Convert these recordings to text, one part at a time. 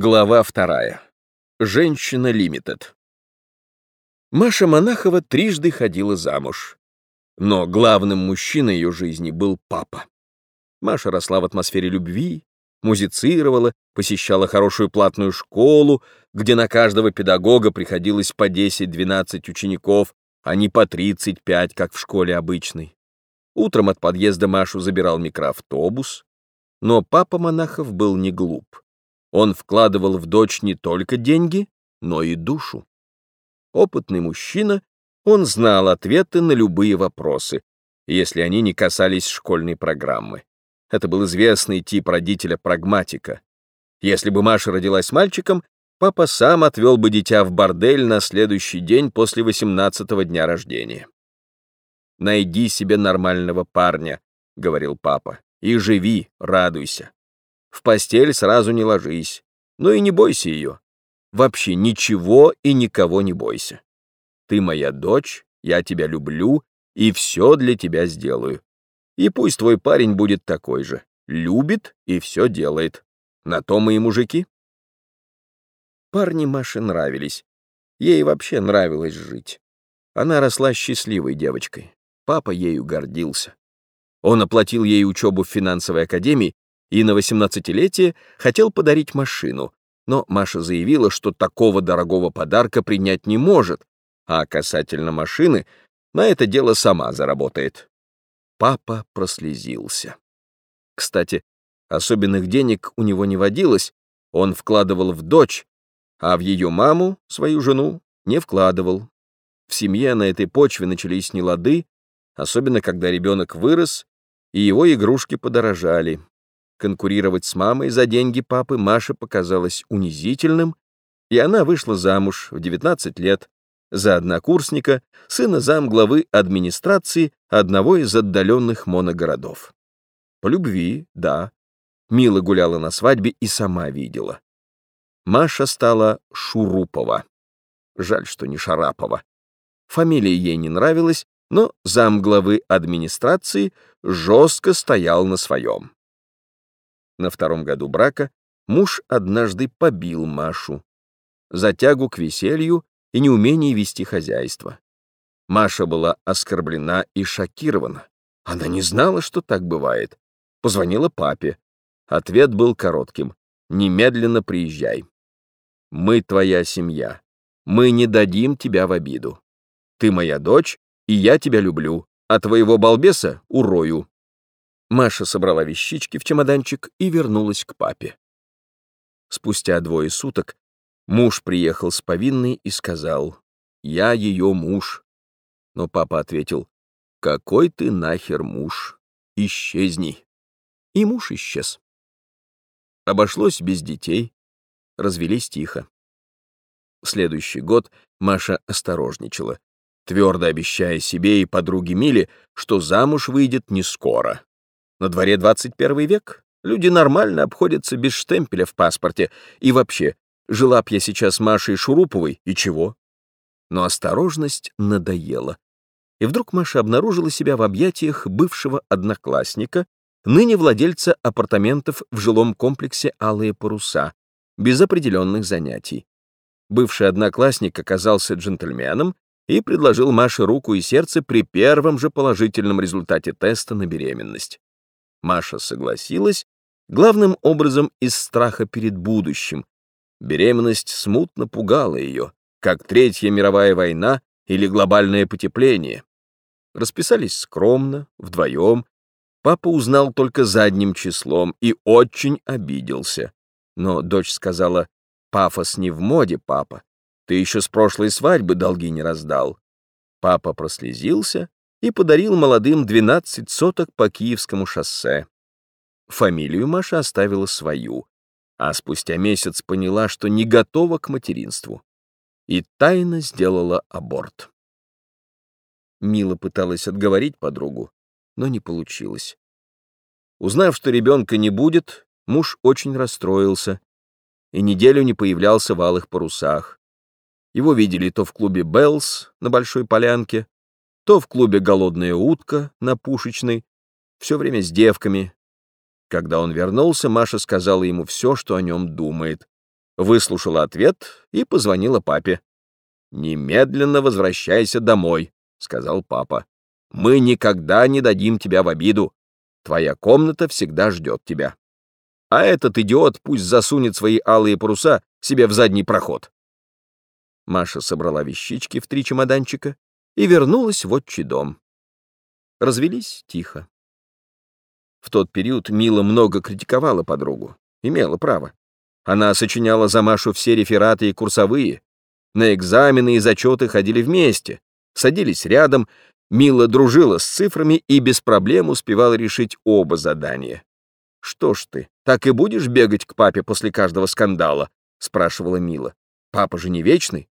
Глава вторая. Женщина Лимитед. Маша Монахова трижды ходила замуж. Но главным мужчиной ее жизни был папа. Маша росла в атмосфере любви, музицировала, посещала хорошую платную школу, где на каждого педагога приходилось по 10-12 учеников, а не по 35, как в школе обычной. Утром от подъезда Машу забирал микроавтобус, но папа Монахов был не глуп. Он вкладывал в дочь не только деньги, но и душу. Опытный мужчина, он знал ответы на любые вопросы, если они не касались школьной программы. Это был известный тип родителя-прагматика. Если бы Маша родилась мальчиком, папа сам отвел бы дитя в бордель на следующий день после 18-го дня рождения. «Найди себе нормального парня», — говорил папа, — «и живи, радуйся. В постель сразу не ложись, но и не бойся ее. Вообще ничего и никого не бойся. Ты моя дочь, я тебя люблю и все для тебя сделаю. И пусть твой парень будет такой же, любит и все делает. На то мы и мужики. Парни Маше нравились. Ей вообще нравилось жить. Она росла счастливой девочкой. Папа ею гордился. Он оплатил ей учебу в финансовой академии и на 18-летие хотел подарить машину, но Маша заявила, что такого дорогого подарка принять не может, а касательно машины на это дело сама заработает. Папа прослезился. Кстати, особенных денег у него не водилось, он вкладывал в дочь, а в ее маму, свою жену, не вкладывал. В семье на этой почве начались нелады, особенно когда ребенок вырос, и его игрушки подорожали. Конкурировать с мамой за деньги папы Маше показалось унизительным, и она вышла замуж в 19 лет за однокурсника, сына замглавы администрации одного из отдаленных моногородов. По любви, да. Мила гуляла на свадьбе и сама видела. Маша стала Шурупова. Жаль, что не Шарапова. Фамилия ей не нравилась, но замглавы администрации жестко стоял на своем. На втором году брака муж однажды побил Машу за тягу к веселью и неумение вести хозяйство. Маша была оскорблена и шокирована. Она не знала, что так бывает. Позвонила папе. Ответ был коротким. «Немедленно приезжай. Мы твоя семья. Мы не дадим тебя в обиду. Ты моя дочь, и я тебя люблю, а твоего балбеса урою. Маша собрала вещички в чемоданчик и вернулась к папе. Спустя двое суток муж приехал с повинной и сказал, «Я ее муж». Но папа ответил, «Какой ты нахер муж? Исчезни». И муж исчез. Обошлось без детей, развелись тихо. Следующий год Маша осторожничала, твердо обещая себе и подруге Миле, что замуж выйдет не скоро. На дворе 21 век. Люди нормально обходятся без штемпеля в паспорте. И вообще, жила б я сейчас Машей Шуруповой, и чего? Но осторожность надоела. И вдруг Маша обнаружила себя в объятиях бывшего одноклассника, ныне владельца апартаментов в жилом комплексе «Алые паруса», без определенных занятий. Бывший одноклассник оказался джентльменом и предложил Маше руку и сердце при первом же положительном результате теста на беременность. Маша согласилась, главным образом из страха перед будущим. Беременность смутно пугала ее, как Третья мировая война или глобальное потепление. Расписались скромно, вдвоем. Папа узнал только задним числом и очень обиделся. Но дочь сказала, «Пафос не в моде, папа. Ты еще с прошлой свадьбы долги не раздал». Папа прослезился и подарил молодым 12 соток по Киевскому шоссе. Фамилию Маша оставила свою, а спустя месяц поняла, что не готова к материнству, и тайно сделала аборт. Мила пыталась отговорить подругу, но не получилось. Узнав, что ребенка не будет, муж очень расстроился и неделю не появлялся в алых парусах. Его видели то в клубе «Беллс» на Большой Полянке, то в клубе «Голодная утка» на Пушечной, все время с девками. Когда он вернулся, Маша сказала ему все, что о нем думает. выслушала ответ и позвонила папе. «Немедленно возвращайся домой», — сказал папа. «Мы никогда не дадим тебя в обиду. Твоя комната всегда ждет тебя. А этот идиот пусть засунет свои алые паруса себе в задний проход». Маша собрала вещички в три чемоданчика и вернулась в отчий дом. Развелись тихо. В тот период Мила много критиковала подругу. Имела право. Она сочиняла за Машу все рефераты и курсовые. На экзамены и зачеты ходили вместе. Садились рядом. Мила дружила с цифрами и без проблем успевала решить оба задания. «Что ж ты, так и будешь бегать к папе после каждого скандала?» — спрашивала Мила. «Папа же не вечный?»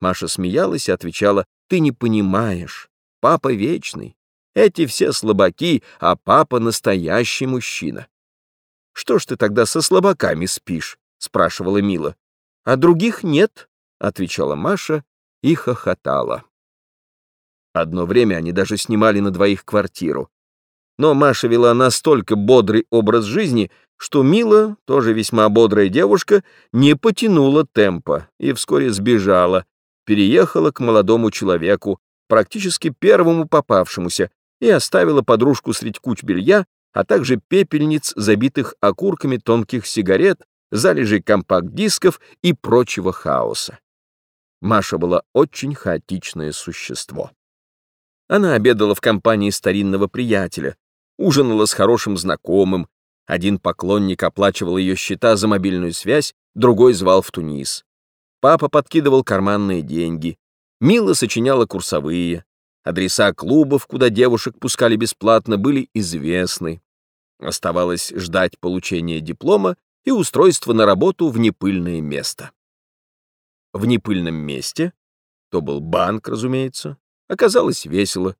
Маша смеялась и отвечала, «Ты не понимаешь. Папа вечный. Эти все слабаки, а папа настоящий мужчина. «Что ж ты тогда со слабаками спишь?» — спрашивала Мила. «А других нет», — отвечала Маша и хохотала. Одно время они даже снимали на двоих квартиру. Но Маша вела настолько бодрый образ жизни, что Мила, тоже весьма бодрая девушка, не потянула темпа и вскоре сбежала, переехала к молодому человеку, практически первому попавшемуся, и оставила подружку средь куч белья, а также пепельниц, забитых окурками тонких сигарет, залежей компакт-дисков и прочего хаоса. Маша была очень хаотичное существо. Она обедала в компании старинного приятеля, ужинала с хорошим знакомым, один поклонник оплачивал ее счета за мобильную связь, другой звал в Тунис. Папа подкидывал карманные деньги, Мила сочиняла курсовые, Адреса клубов, куда девушек пускали бесплатно, были известны. Оставалось ждать получения диплома и устройства на работу в непыльное место. В непыльном месте, то был банк, разумеется, оказалось весело.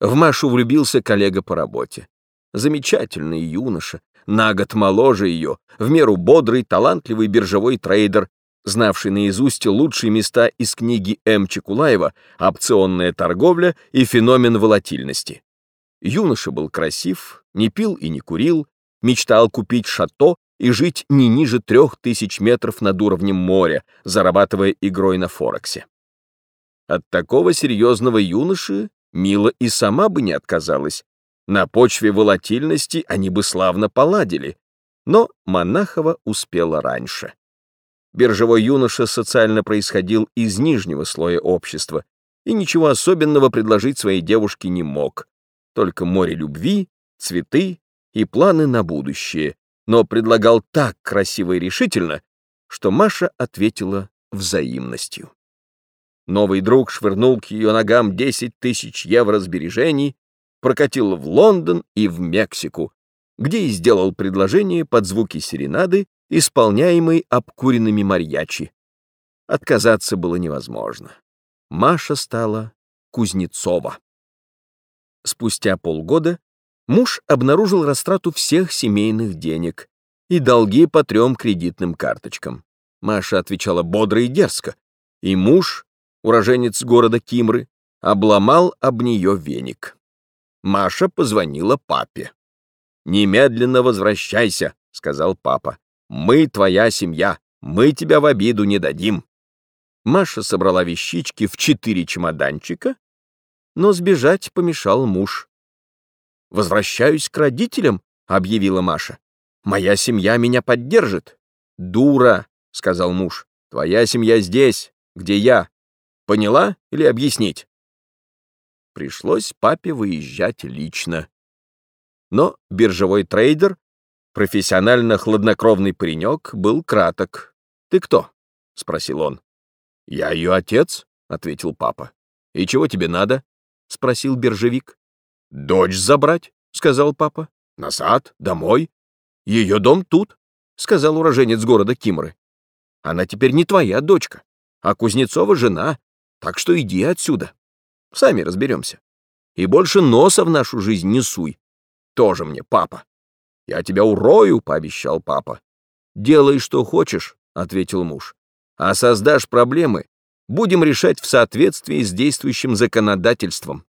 В Машу влюбился коллега по работе. Замечательный юноша, на год моложе ее, в меру бодрый, талантливый биржевой трейдер, знавший наизусть лучшие места из книги М. Чекулаева «Опционная торговля и феномен волатильности». Юноша был красив, не пил и не курил, мечтал купить шато и жить не ниже трех тысяч метров над уровнем моря, зарабатывая игрой на Форексе. От такого серьезного юноши Мила и сама бы не отказалась. На почве волатильности они бы славно поладили, но Монахова успела раньше. Биржевой юноша социально происходил из нижнего слоя общества и ничего особенного предложить своей девушке не мог. Только море любви, цветы и планы на будущее, но предлагал так красиво и решительно, что Маша ответила взаимностью. Новый друг швырнул к ее ногам 10 тысяч евро сбережений, прокатил в Лондон и в Мексику, где и сделал предложение под звуки серенады исполняемый обкуренными марьячи. Отказаться было невозможно. Маша стала Кузнецова. Спустя полгода муж обнаружил растрату всех семейных денег и долги по трем кредитным карточкам. Маша отвечала бодро и дерзко, и муж, уроженец города Кимры, обломал об нее веник. Маша позвонила папе. «Немедленно возвращайся», — сказал папа. Мы твоя семья, мы тебя в обиду не дадим. Маша собрала вещички в четыре чемоданчика, но сбежать помешал муж. «Возвращаюсь к родителям», — объявила Маша. «Моя семья меня поддержит». «Дура», — сказал муж, — «твоя семья здесь, где я. Поняла или объяснить?» Пришлось папе выезжать лично. Но биржевой трейдер Профессионально хладнокровный паренек был краток. «Ты кто?» — спросил он. «Я ее отец», — ответил папа. «И чего тебе надо?» — спросил биржевик. «Дочь забрать», — сказал папа. «Назад, домой. Ее дом тут», — сказал уроженец города Кимры. «Она теперь не твоя дочка, а Кузнецова жена, так что иди отсюда. Сами разберемся. И больше носа в нашу жизнь не суй. Тоже мне папа». «Я тебя урою», — пообещал папа. «Делай, что хочешь», — ответил муж. «А создашь проблемы, будем решать в соответствии с действующим законодательством».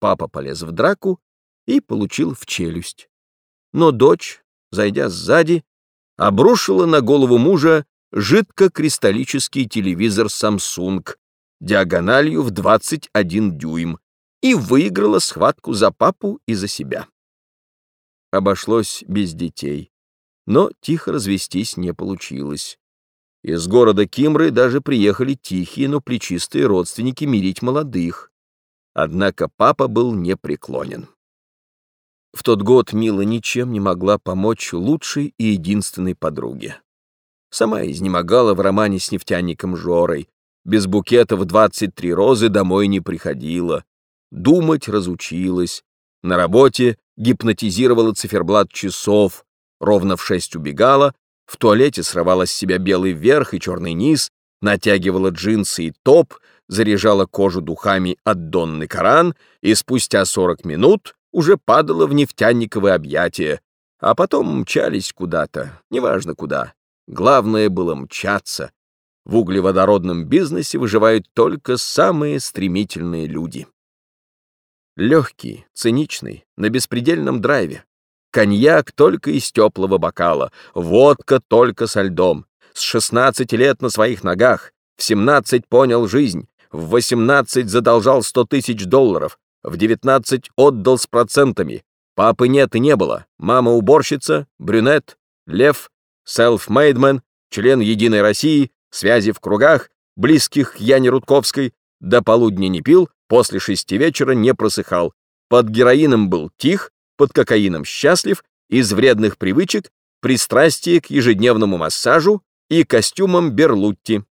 Папа полез в драку и получил в челюсть. Но дочь, зайдя сзади, обрушила на голову мужа жидкокристаллический телевизор Samsung диагональю в 21 дюйм и выиграла схватку за папу и за себя. Обошлось без детей, но тихо развестись не получилось. Из города Кимры даже приехали тихие, но плечистые родственники мирить молодых. Однако папа был непреклонен. В тот год Мила ничем не могла помочь лучшей и единственной подруге. Сама изнемогала в романе с нефтяником Жорой. Без букета в 23 розы домой не приходила. Думать разучилась. На работе гипнотизировала циферблат часов. Ровно в шесть убегала. В туалете срывала с себя белый верх и черный низ. Натягивала джинсы и топ. Заряжала кожу духами от Донны Коран. И спустя 40 минут уже падала в нефтяниковое объятие. А потом мчались куда-то, неважно куда. Главное было мчаться. В углеводородном бизнесе выживают только самые стремительные люди. Легкий, циничный, на беспредельном драйве. Коньяк только из теплого бокала, водка только со льдом. С 16 лет на своих ногах, в 17 понял жизнь, в 18 задолжал 100 тысяч долларов, в 19 отдал с процентами. Папы нет и не было, мама уборщица, брюнет, лев, селф-мейдмен, член Единой России, связи в кругах, близких к Яне Рудковской, до полудня не пил, после шести вечера не просыхал, под героином был тих, под кокаином счастлив, из вредных привычек пристрастие к ежедневному массажу и костюмам Берлутти.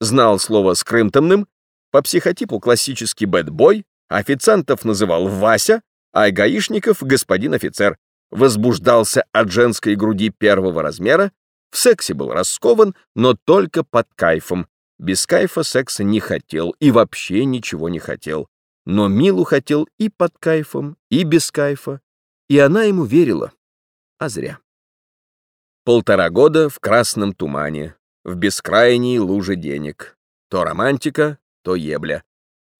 Знал слово скрымтомным, по психотипу классический бэтбой, официантов называл Вася, а гаишников — господин офицер, возбуждался от женской груди первого размера, в сексе был раскован, но только под кайфом. Без кайфа секса не хотел и вообще ничего не хотел. Но Милу хотел и под кайфом, и без кайфа, и она ему верила. А зря. Полтора года в красном тумане, в бескрайней луже денег. То романтика, то ебля.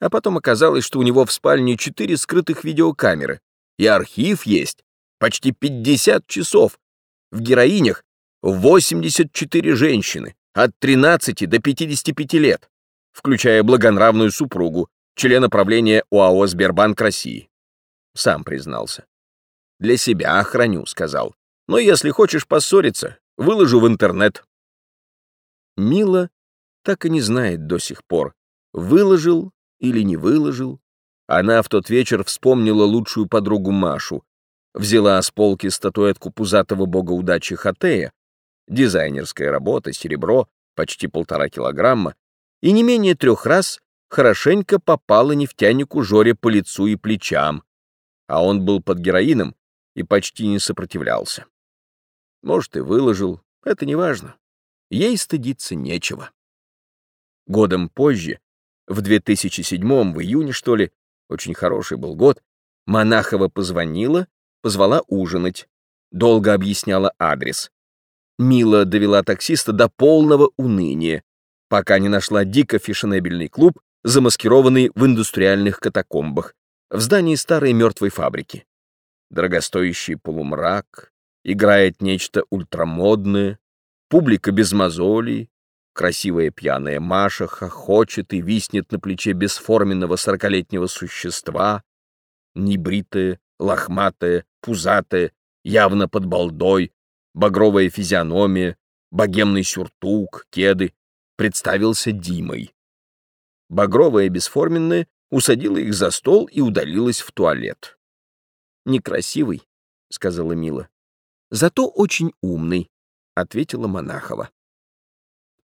А потом оказалось, что у него в спальне четыре скрытых видеокамеры, и архив есть, почти 50 часов. В героинях 84 женщины от 13 до 55 лет, включая благонравную супругу, члена правления ОАО «Сбербанк России». Сам признался. «Для себя охраню», — сказал. «Но если хочешь поссориться, выложу в интернет». Мила так и не знает до сих пор, выложил или не выложил. Она в тот вечер вспомнила лучшую подругу Машу, взяла с полки статуэтку пузатого бога удачи Хатея, дизайнерская работа, серебро, почти полтора килограмма, и не менее трех раз хорошенько попала нефтянику Жоре по лицу и плечам, а он был под героином и почти не сопротивлялся. Может, и выложил, это не важно. Ей стыдиться нечего. Годом позже, в 2007 в июне, что ли, очень хороший был год, Монахова позвонила позвала ужинать. Долго объясняла адрес. Мила довела таксиста до полного уныния, пока не нашла дико фешенебельный клуб, замаскированный в индустриальных катакомбах, в здании старой мертвой фабрики. Дорогостоящий полумрак, играет нечто ультрамодное, публика без мозолей, красивая пьяная Маша хохочет и виснет на плече бесформенного сорокалетнего существа, небритая, лохматая, пузатая, явно под балдой, багровая физиономия, богемный сюртук, кеды, представился Димой. Багровая бесформенная усадила их за стол и удалилась в туалет. «Некрасивый», — сказала Мила. «Зато очень умный», — ответила Монахова.